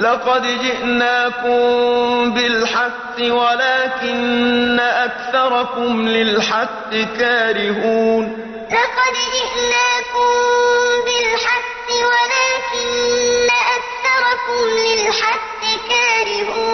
لقد جئناكم بالحق ولكن أكثركم للحق كارهون. لقد جئناكم بالحق ولكن أكثركم للحق كارهون.